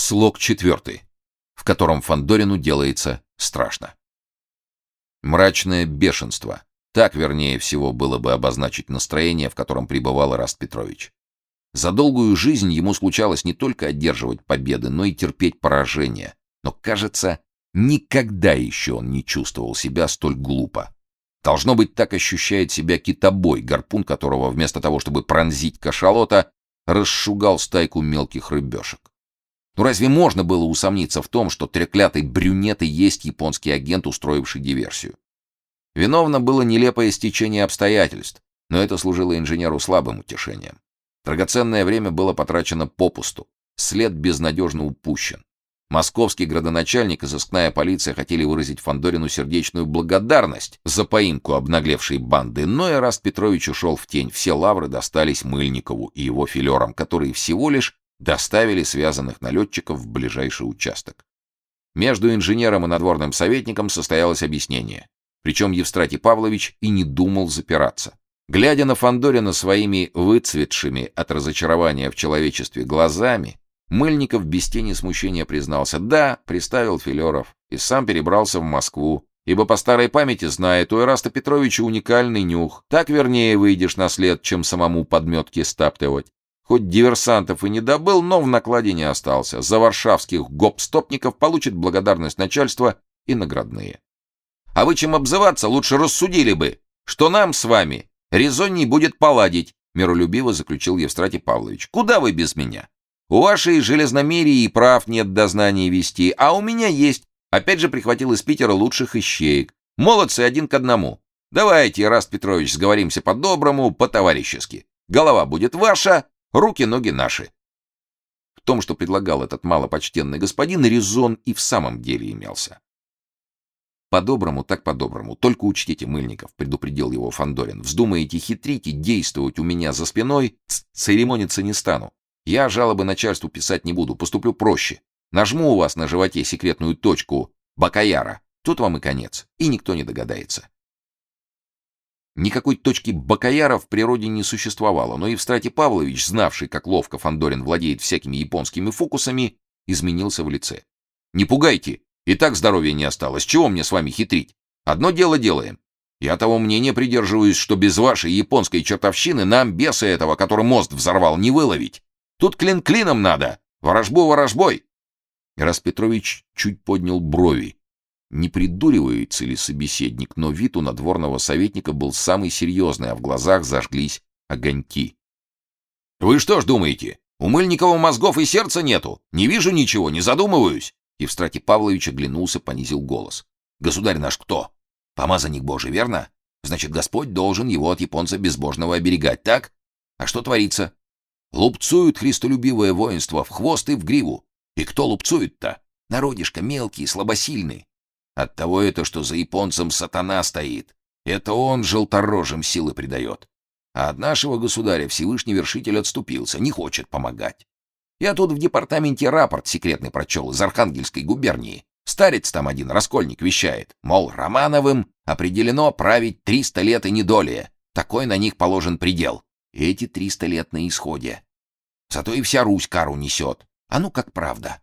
Слог четвертый, в котором Фандорину делается страшно. Мрачное бешенство. Так, вернее всего, было бы обозначить настроение, в котором пребывал Раст Петрович. За долгую жизнь ему случалось не только одерживать победы, но и терпеть поражения. Но, кажется, никогда еще он не чувствовал себя столь глупо. Должно быть, так ощущает себя китобой, гарпун которого вместо того, чтобы пронзить кашалота, расшугал стайку мелких рыбешек. Ну разве можно было усомниться в том, что треклятый брюнет и есть японский агент, устроивший диверсию? Виновно было нелепое стечение обстоятельств, но это служило инженеру слабым утешением. Драгоценное время было потрачено попусту, след безнадежно упущен. Московский градоначальник и сыскная полиция хотели выразить Фандорину сердечную благодарность за поимку обнаглевшей банды, но Эраст Петрович ушел в тень. Все лавры достались Мыльникову и его филерам, которые всего лишь доставили связанных налетчиков в ближайший участок. Между инженером и надворным советником состоялось объяснение. Причем Евстратий Павлович и не думал запираться. Глядя на Фандорина своими выцветшими от разочарования в человечестве глазами, Мыльников без тени смущения признался: "Да, приставил Филеров и сам перебрался в Москву, ибо по старой памяти знает, у Эраста Петровича уникальный нюх. Так вернее выйдешь на след, чем самому подметки стаптывать. Хоть диверсантов и не добыл, но в накладе не остался. За варшавских гоп-стопников получит благодарность начальства и наградные. А вы чем обзываться, лучше рассудили бы, что нам с вами резонней будет поладить, миролюбиво заключил Евстратий Павлович. Куда вы без меня? У вашей железномерии и прав нет дознания вести, а у меня есть. Опять же прихватил из Питера лучших ищеек. Молодцы один к одному. Давайте, Раст Петрович, сговоримся по-доброму, по-товарищески. Голова будет ваша, Руки, ноги наши. В том, что предлагал этот малопочтенный господин, резон и в самом деле имелся. По-доброму, так по-доброму. Только учтите, Мыльников, предупредил его Фандорин. Вздумаете хитрить и действовать у меня за спиной, церемониться не стану. Я жалобы начальству писать не буду, поступлю проще. Нажму у вас на животе секретную точку Бакаяра. Тут вам и конец, и никто не догадается. Никакой точки Бакаяра в природе не существовало, но и Евстратий Павлович, знавший, как ловко Фандорин владеет всякими японскими фокусами, изменился в лице. «Не пугайте! И так здоровья не осталось. Чего мне с вами хитрить? Одно дело делаем. Я того мнения придерживаюсь, что без вашей японской чертовщины нам беса этого, который мост взорвал, не выловить. Тут клин клином надо, ворожбу ворожбой!» Раз Петрович чуть поднял брови, не придуривается ли собеседник, но вид у надворного советника был самый серьезный, а в глазах зажглись огоньки. «Вы что ж думаете, у Мыльникова мозгов и сердца нету? Не вижу ничего, не задумываюсь!» Евстратий Павлович оглянулся, понизил голос. «Государь наш кто? Помазанник Божий, верно? Значит, Господь должен его от японца безбожного оберегать, так? А что творится? Лупцуют христолюбивое воинство в хвост и в гриву. И кто лупцует-то? Народишко мелкий, слабосильный. От того это, что за японцем сатана стоит. Это он желторожим силы придает. А от нашего государя Всевышний Вершитель отступился, не хочет помогать. Я тут в департаменте рапорт секретный прочел из Архангельской губернии. Старец там один, раскольник, вещает, мол, Романовым определено править триста лет и не долее. Такой на них положен предел. Эти триста лет на исходе. Зато и вся Русь кару несет. А ну как правда.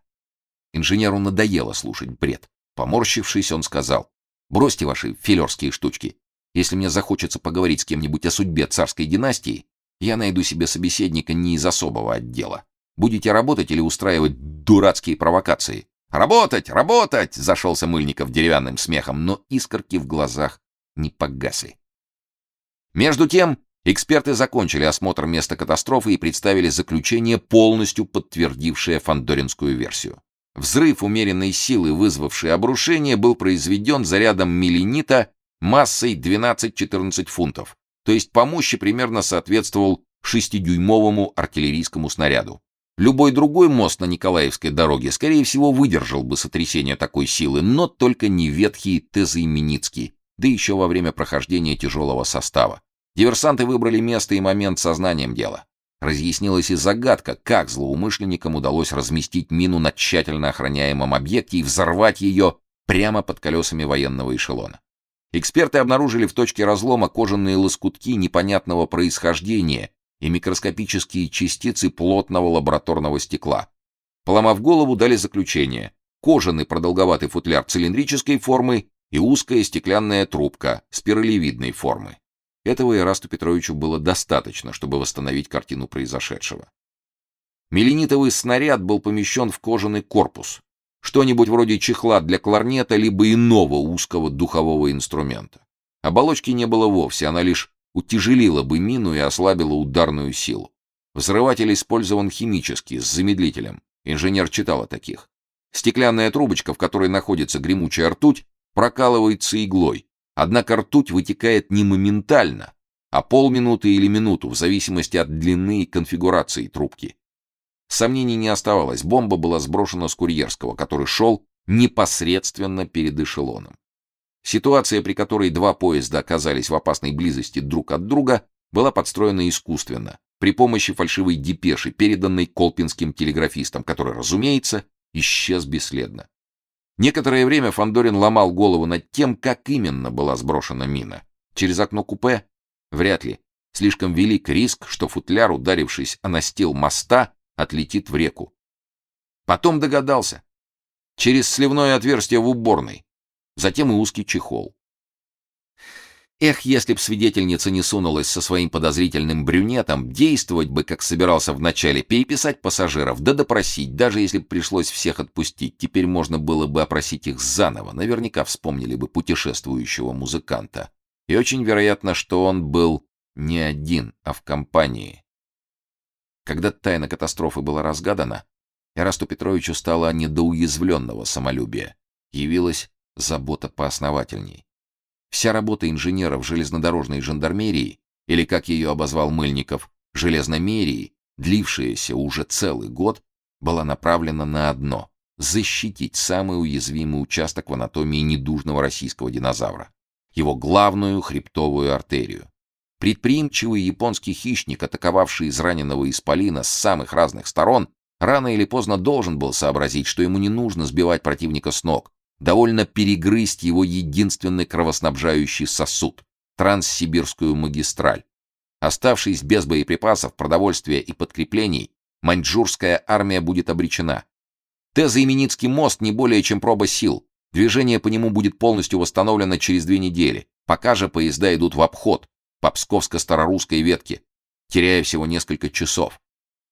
Инженеру надоело слушать бред. Поморщившись, он сказал: "Бросьте ваши филерские штучки. Если мне захочется поговорить с кем-нибудь о судьбе царской династии, я найду себе собеседника не из особого отдела. Будете работать или устраивать дурацкие провокации?" "Работать, работать!" зашелся Мыльников деревянным смехом, но искорки в глазах не погасли. Между тем, эксперты закончили осмотр места катастрофы и представили заключение, полностью подтвердившее фандоринскую версию. Взрыв умеренной силы, вызвавший обрушение, был произведен зарядом милленита массой 12-14 фунтов, то есть по мощи примерно соответствовал шестидюймовому артиллерийскому снаряду. Любой другой мост на Николаевской дороге, скорее всего, выдержал бы сотрясение такой силы, но только не ветхий Тезаименицкий, да еще во время прохождения тяжелого состава. Диверсанты выбрали место и момент сознанием дела. Разъяснилась и загадка, как злоумышленникам удалось разместить мину на тщательно охраняемом объекте и взорвать ее прямо под колесами военного эшелона. Эксперты обнаружили в точке разлома кожаные лоскутки непонятного происхождения и микроскопические частицы плотного лабораторного стекла. Поломав голову, дали заключение. Кожаный продолговатый футляр цилиндрической формы и узкая стеклянная трубка спиралевидной формы. Этого Ирасту Петровичу было достаточно, чтобы восстановить картину произошедшего. Меленитовый снаряд был помещен в кожаный корпус, что-нибудь вроде чехла для кларнета либо иного узкого духового инструмента. Оболочки не было вовсе, она лишь утяжелила бы мину и ослабила ударную силу. Взрыватель использован химически, с замедлителем. Инженер читал о таких. Стеклянная трубочка, в которой находится гремучая ртуть, прокалывается иглой. Однако ртуть вытекает не моментально, а полминуты или минуту, в зависимости от длины и конфигурации трубки. Сомнений не оставалось, бомба была сброшена с курьерского, который шел непосредственно перед эшелоном. Ситуация, при которой два поезда оказались в опасной близости друг от друга, была подстроена искусственно, при помощи фальшивой депеши, переданной колпинским телеграфистам, который, разумеется, исчез бесследно. Некоторое время Фандорин ломал голову над тем, как именно была сброшена мина. Через окно купе? Вряд ли. Слишком велик риск, что футляр, ударившись о настил моста, отлетит в реку. Потом догадался. Через сливное отверстие в уборной затем и узкий чехол. Эх, если б свидетельница не сунулась со своим подозрительным брюнетом, действовать бы, как собирался вначале, переписать пассажиров, да допросить, даже если бы пришлось всех отпустить. Теперь можно было бы опросить их заново, наверняка вспомнили бы путешествующего музыканта. И очень вероятно, что он был не один, а в компании. Когда тайна катастрофы была разгадана, Эрасту Петровичу стало не до уязвленного самолюбия. Явилась забота поосновательней. Вся работа инженеров железнодорожной жандармерии, или, как ее обозвал Мыльников, железномерии, длившаяся уже целый год, была направлена на одно — защитить самый уязвимый участок в анатомии недужного российского динозавра — его главную хребтовую артерию. Предприимчивый японский хищник, атаковавший израненного исполина с самых разных сторон, рано или поздно должен был сообразить, что ему не нужно сбивать противника с ног, довольно перегрызть его единственный кровоснабжающий сосуд — Транссибирскую магистраль. Оставшись без боеприпасов, продовольствия и подкреплений, маньчжурская армия будет обречена. Теза-Именицкий мост не более чем проба сил. Движение по нему будет полностью восстановлено через две недели. Пока же поезда идут в обход по Псковско-Старорусской ветке, теряя всего несколько часов.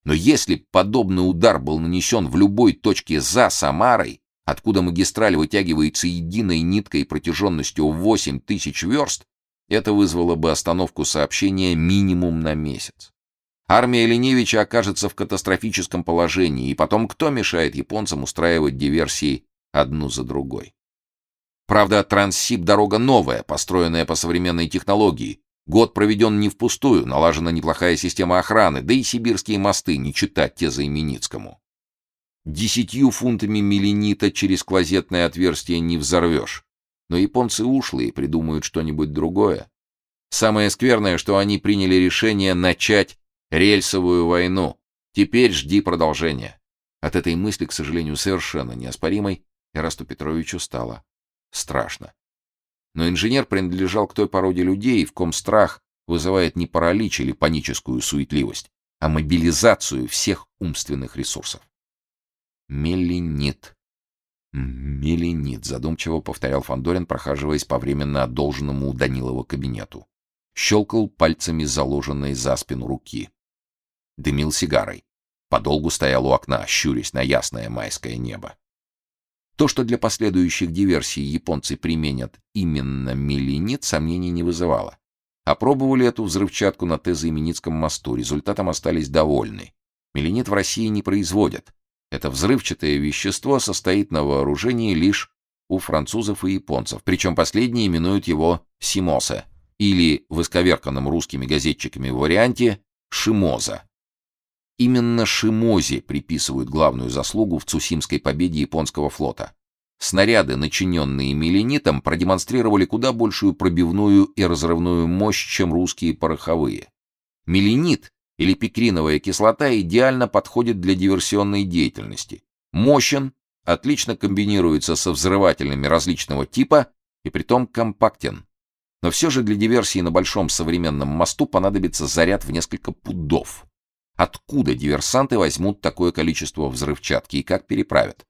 Но если подобный удар был нанесен в любой точке за Самарой, откуда магистраль вытягивается единой ниткой протяженностью в 8 тысяч верст, это вызвало бы остановку сообщения минимум на месяц. Армия Леневича окажется в катастрофическом положении, и потом кто мешает японцам устраивать диверсии одну за другой? Правда, Транссиб дорога новая, построенная по современной технологии. Год проведен не впустую, налажена неплохая система охраны, да и сибирские мосты не читать те за Именицкому. Десятью фунтами меленита через клозетное отверстие не взорвешь. Но японцы ушлые, придумают что-нибудь другое. Самое скверное, что они приняли решение начать рельсовую войну. Теперь жди продолжения. От этой мысли, к сожалению, совершенно неоспоримой, Ирасту Петровичу стало страшно. Но инженер принадлежал к той породе людей, в ком страх вызывает не паралич или паническую суетливость, а мобилизацию всех умственных ресурсов. Меленит. Меленит, задумчиво повторял Фандорин, прохаживаясь по временно одолженному у Данилова кабинету. Щелкал пальцами заложенной за спину руки. Дымил сигарой. Подолгу стоял у окна, щурясь на ясное майское небо. То, что для последующих диверсий японцы применят именно меленит, сомнений не вызывало. Опробовали эту взрывчатку на Тезо-Именицком мосту, результатом остались довольны. Меленит в России не производят. Это взрывчатое вещество состоит на вооружении лишь у французов и японцев, причем последние именуют его симоса или в исковерканном русскими газетчиками варианте шимоза. Именно шимозе приписывают главную заслугу в Цусимской победе японского флота. Снаряды, начиненные меленитом, продемонстрировали куда большую пробивную и разрывную мощь, чем русские пороховые. Меленит или пикриновая кислота идеально подходит для диверсионной деятельности. Мощен, отлично комбинируется со взрывателями различного типа и притом компактен. Но все же для диверсии на большом современном мосту понадобится заряд в несколько пудов. откуда диверсанты возьмут такое количество взрывчатки и как переправят.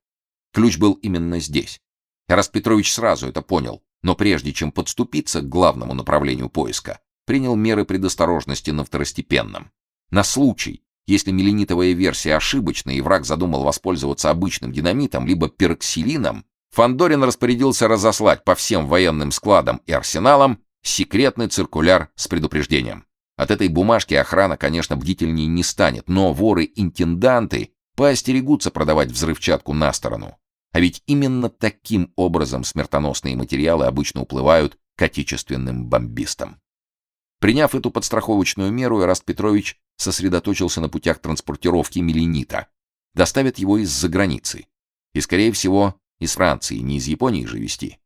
Ключ был именно здесь. Тарас Петрович сразу это понял, но прежде чем подступиться к главному направлению поиска, принял меры предосторожности на второстепенном. На случай, если меленитовая версия ошибочна и враг задумал воспользоваться обычным динамитом либо пероксилином, Фандорин распорядился разослать по всем военным складам и арсеналам секретный циркуляр с предупреждением. От этой бумажки охрана, конечно, бдительнее не станет, но воры-интенданты поостерегутся продавать взрывчатку на сторону. А ведь именно таким образом смертоносные материалы обычно уплывают к отечественным бомбистам. Приняв эту подстраховочную меру, Эраст Петрович сосредоточился на путях транспортировки меленита. Доставят его из-за границы. И, скорее всего, из Франции, не из Японии же везти.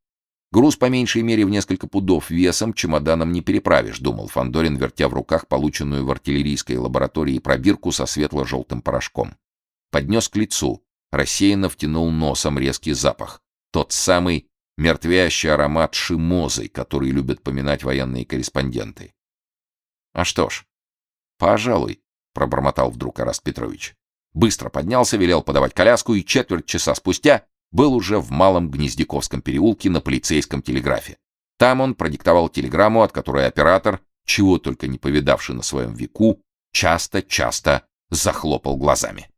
Груз по меньшей мере в несколько пудов весом чемоданом не переправишь, думал Фандорин, вертя в руках полученную в артиллерийской лаборатории пробирку со светло-желтым порошком. Поднес к лицу, рассеянно втянул носом резкий запах. Тот самый мертвящий аромат шимозы, который любят поминать военные корреспонденты. А что ж, пожалуй, пробормотал вдруг Араст Петрович. Быстро поднялся, велел подавать коляску и четверть часа спустя был уже в Малом Гнездяковском переулке на полицейском телеграфе. Там он продиктовал телеграмму, от которой оператор, чего только не повидавший на своем веку, часто-часто захлопал глазами.